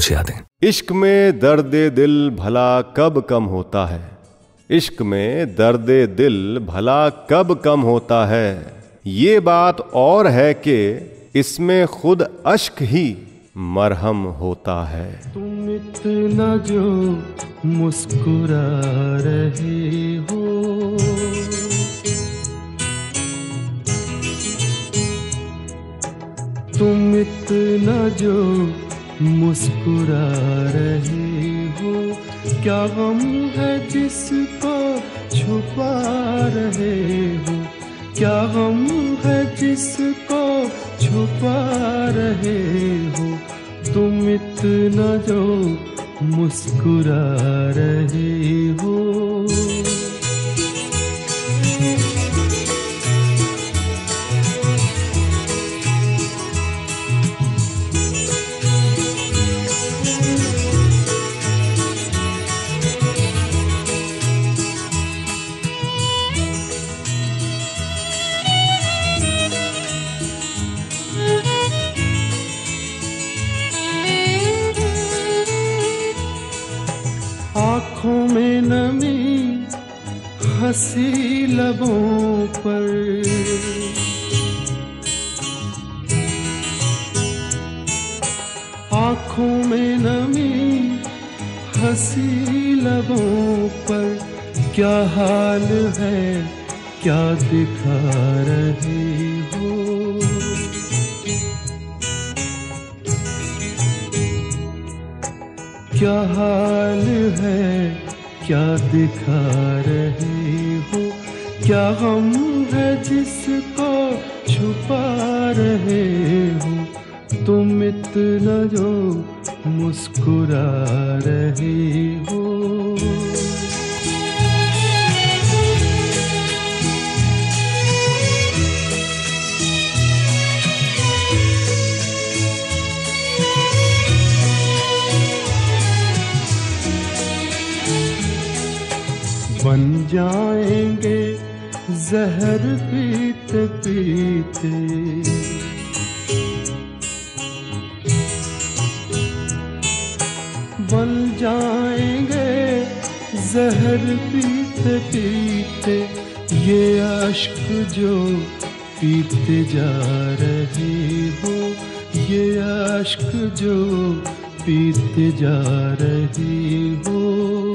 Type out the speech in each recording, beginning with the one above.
कुछ यादें। इश्क में दर्द दिल भला कब कम होता है? इश्क में दर्द दिल भला कब कम होता है? ये बात और है कि इसमें खुद अश्क ही मरहम होता है। तुम इतना जो मुस्कुरा रहे हो। तुम इतना जो मुस्कुरा रहे हो। क्या गम है जिसको छुपा रहे हो? क्या गम है जिसको छुपा रहे हो? तुम इतना जो मुस्कुरा रहे आँखों में नमी, हँसी लबों पर। आँखों में नमी, हँसी लबों पर। क्या हाल है, क्या दिखा रहे हो? क्या हाल है? क्या दिखा रहे हो? क्या हम है जिसको छुपा रहे हो? तुम इतना जो मुस्कुरा रहे हो। बन जाएँगे जहर पीते पीते। बन जाएँगे जहर पीते पीते। ये अश्क जो पीते जा रहे हो, ये अश्क जो पीते जा रहे हो।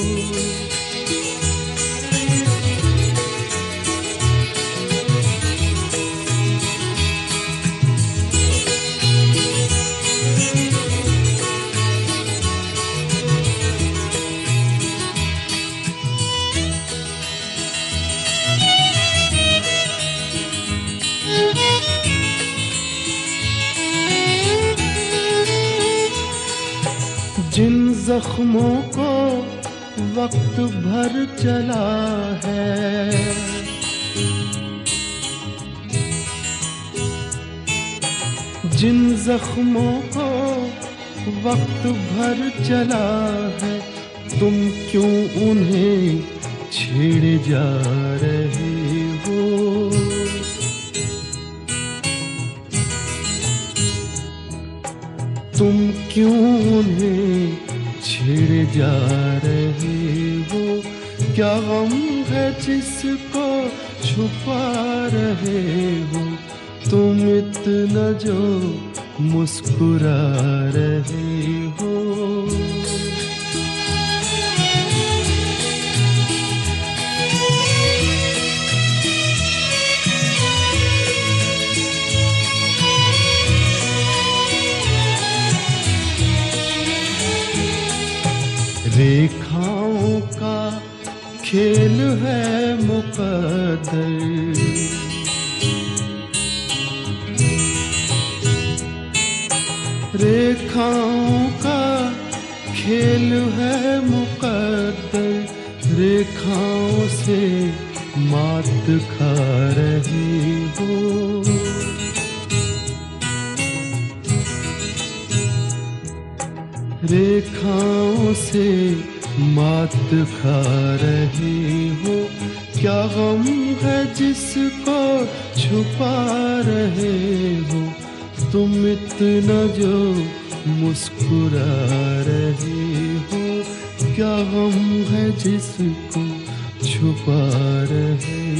जख्मों को वक्त भर चला है। जिन जख्मों को वक्त भर चला है, तुम क्यों उन्हें छेड़े जा रहे हो? तुम क्यों उन्हें छेड़े जा रहे हो क्या गम है जिसको छुपा रहे हो तुम इतना जो मुस्कुरा रहे हो। रेखाओं का खेल है मुकद्दर। रेखाओं का खेल है मुकद्दर। रेखाओं से मात खा रही हो। रेखाओं से मात खा रहे हो। क्या गम है जिसको छुपा रहे हो? तुम इतना जो मुस्कुरा रहे हो। क्या गम है जिसको छुपा रहे